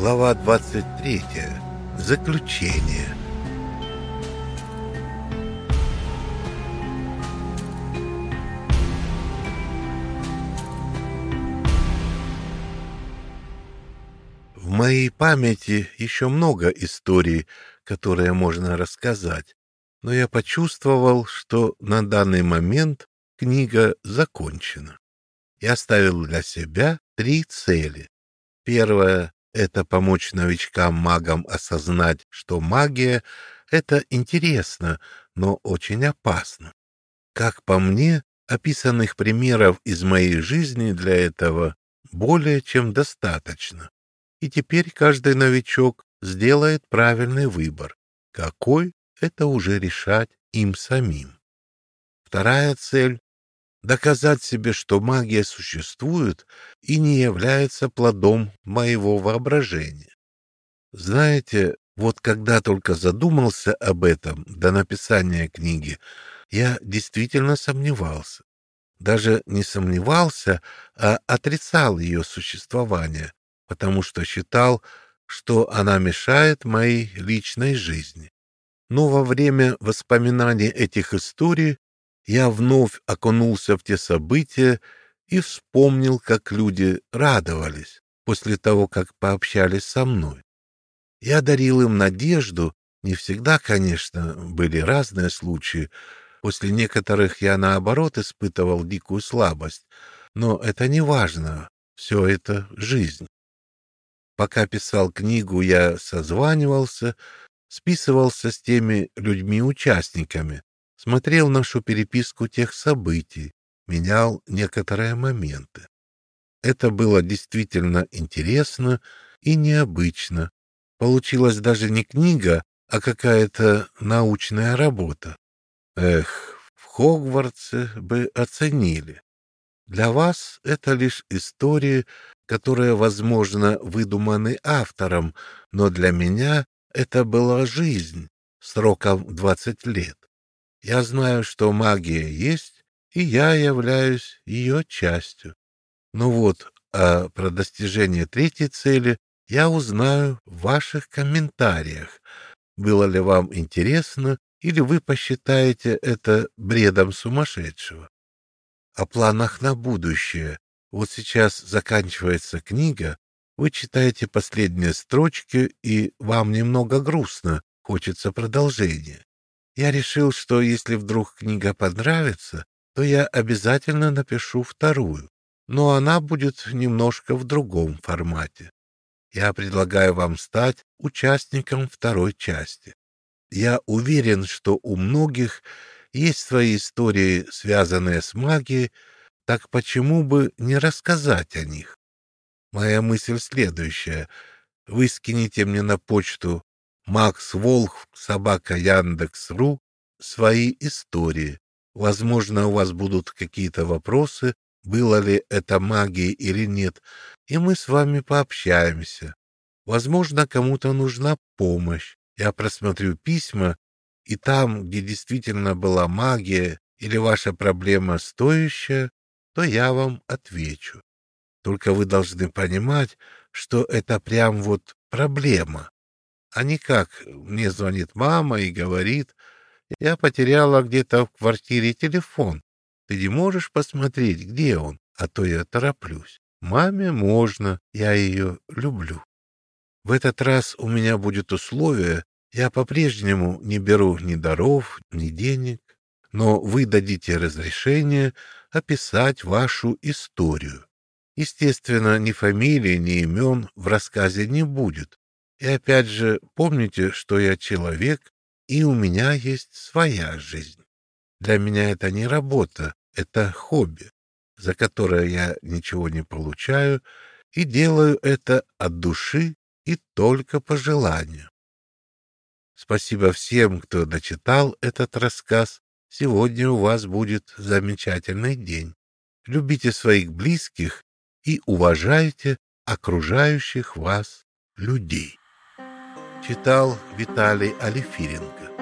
Глава 23. Заключение. В моей памяти еще много историй, которые можно рассказать, но я почувствовал, что на данный момент книга закончена. Я ставил для себя три цели. Первая — это помочь новичкам-магам осознать, что магия — это интересно, но очень опасно. Как по мне, описанных примеров из моей жизни для этого более чем достаточно. И теперь каждый новичок сделает правильный выбор. Какой — это уже решать им самим. Вторая цель — доказать себе, что магия существует и не является плодом моего воображения. Знаете, вот когда только задумался об этом до написания книги, я действительно сомневался. Даже не сомневался, а отрицал ее существование, потому что считал, что она мешает моей личной жизни. Но во время воспоминаний этих историй я вновь окунулся в те события и вспомнил, как люди радовались после того, как пообщались со мной. Я дарил им надежду, не всегда, конечно, были разные случаи. После некоторых я, наоборот, испытывал дикую слабость. Но это не важно, все это жизнь. Пока писал книгу, я созванивался, списывался с теми людьми-участниками, смотрел нашу переписку тех событий, менял некоторые моменты. Это было действительно интересно и необычно. Получилась даже не книга, а какая-то научная работа. Эх, в Хогвартсе бы оценили. Для вас это лишь истории, которые, возможно, выдуманы автором, но для меня это была жизнь сроком двадцать лет. Я знаю, что магия есть, и я являюсь ее частью. Ну вот, а про достижение третьей цели я узнаю в ваших комментариях. Было ли вам интересно, или вы посчитаете это бредом сумасшедшего? о планах на будущее. Вот сейчас заканчивается книга, вы читаете последние строчки, и вам немного грустно, хочется продолжения. Я решил, что если вдруг книга понравится, то я обязательно напишу вторую, но она будет немножко в другом формате. Я предлагаю вам стать участником второй части. Я уверен, что у многих есть свои истории, связанные с магией, так почему бы не рассказать о них? Моя мысль следующая. Вы скинете мне на почту Макс Волх, собака Яндекс.ру, свои истории. Возможно, у вас будут какие-то вопросы, было ли это магией или нет, и мы с вами пообщаемся. Возможно, кому-то нужна помощь. Я просмотрю письма и там, где действительно была магия или ваша проблема стоящая, то я вам отвечу. Только вы должны понимать, что это прям вот проблема, а не как мне звонит мама и говорит, я потеряла где-то в квартире телефон. Ты не можешь посмотреть, где он, а то я тороплюсь. Маме можно, я ее люблю. В этот раз у меня будет условие, я по-прежнему не беру ни даров, ни денег, но вы дадите разрешение описать вашу историю. Естественно, ни фамилии, ни имен в рассказе не будет. И опять же, помните, что я человек, и у меня есть своя жизнь. Для меня это не работа, это хобби, за которое я ничего не получаю, и делаю это от души и только по желанию. Спасибо всем, кто дочитал этот рассказ. Сегодня у вас будет замечательный день. Любите своих близких и уважайте окружающих вас людей. Читал Виталий Алифиренко.